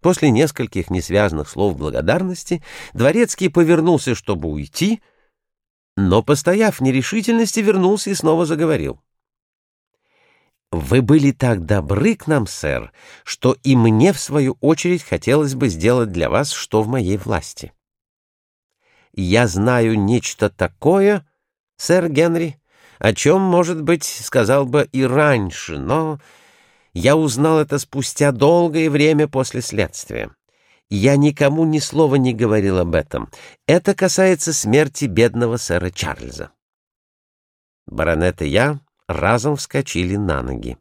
После нескольких несвязанных слов благодарности Дворецкий повернулся, чтобы уйти, но, постояв в нерешительности, вернулся и снова заговорил. «Вы были так добры к нам, сэр, что и мне, в свою очередь, хотелось бы сделать для вас, что в моей власти. Я знаю нечто такое, сэр Генри, о чем, может быть, сказал бы и раньше, но я узнал это спустя долгое время после следствия. Я никому ни слова не говорил об этом. Это касается смерти бедного сэра Чарльза. Баронет и я разом вскочили на ноги.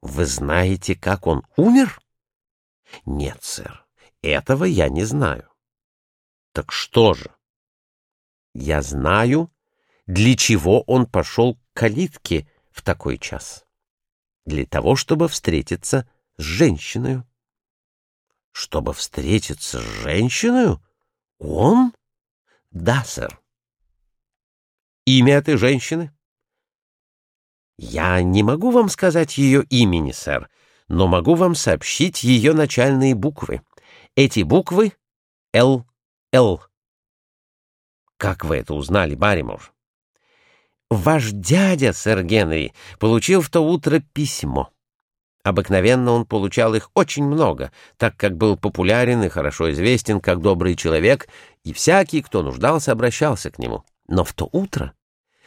«Вы знаете, как он умер?» «Нет, сэр, этого я не знаю». «Так что же?» «Я знаю, для чего он пошел к калитке в такой час. Для того, чтобы встретиться с женщиной». «Чтобы встретиться с женщиной? Он?» «Да, сэр». «Имя этой женщины?» Я не могу вам сказать ее имени, сэр, но могу вам сообщить ее начальные буквы. Эти буквы — Л. Л. Как вы это узнали, Барримор? Ваш дядя, сэр Генри, получил в то утро письмо. Обыкновенно он получал их очень много, так как был популярен и хорошо известен как добрый человек, и всякий, кто нуждался, обращался к нему. Но в то утро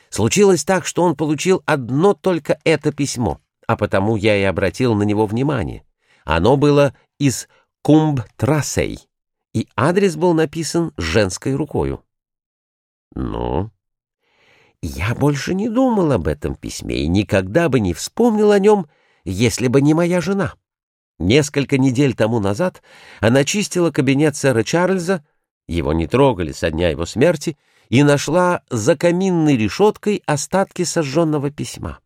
Случилось так, что он получил одно только это письмо, а потому я и обратил на него внимание. Оно было из Кумб-Трассей, и адрес был написан женской рукою. Ну, я больше не думал об этом письме и никогда бы не вспомнил о нем, если бы не моя жена. Несколько недель тому назад она чистила кабинет сэра Чарльза, его не трогали со дня его смерти, и нашла за каминной решеткой остатки сожженного письма.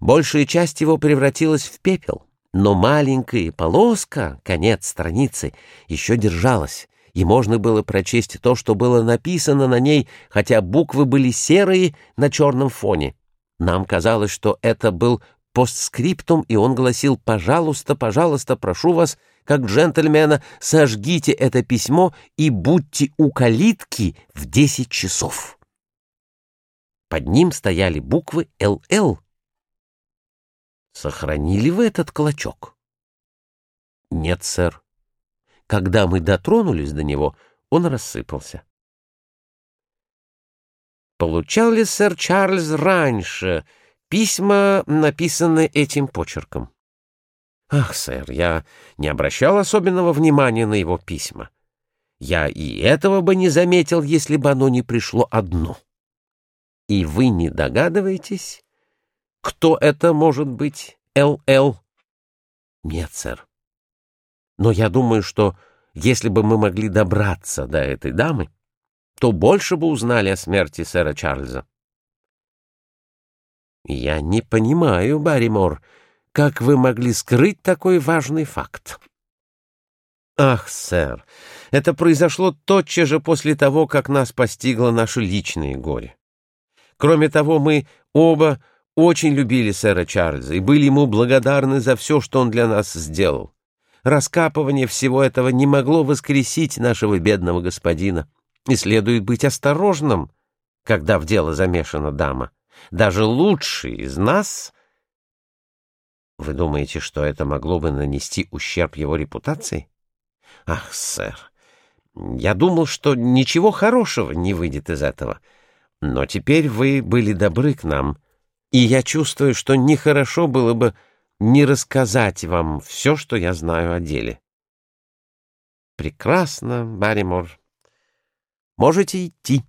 Большая часть его превратилась в пепел, но маленькая полоска, конец страницы, еще держалась, и можно было прочесть то, что было написано на ней, хотя буквы были серые на черном фоне. Нам казалось, что это был постскриптум, и он гласил «Пожалуйста, пожалуйста, прошу вас, как джентльмена, сожгите это письмо и будьте у калитки в десять часов». Под ним стояли буквы «ЛЛ». Сохранили вы этот клочок? Нет, сэр. Когда мы дотронулись до него, он рассыпался. Получал ли сэр Чарльз раньше Письма написаны этим почерком. Ах, сэр, я не обращал особенного внимания на его письма. Я и этого бы не заметил, если бы оно не пришло одно. И вы не догадываетесь, кто это может быть, Л.Л.? Нет, сэр. Но я думаю, что если бы мы могли добраться до этой дамы, то больше бы узнали о смерти сэра Чарльза. «Я не понимаю, Барримор, как вы могли скрыть такой важный факт?» «Ах, сэр, это произошло тотчас же после того, как нас постигло наше личное горе. Кроме того, мы оба очень любили сэра Чарльза и были ему благодарны за все, что он для нас сделал. Раскапывание всего этого не могло воскресить нашего бедного господина, и следует быть осторожным, когда в дело замешана дама даже лучший из нас... Вы думаете, что это могло бы нанести ущерб его репутации? Ах, сэр, я думал, что ничего хорошего не выйдет из этого. Но теперь вы были добры к нам, и я чувствую, что нехорошо было бы не рассказать вам все, что я знаю о деле. Прекрасно, Барримор. Можете идти.